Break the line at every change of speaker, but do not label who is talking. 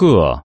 鹤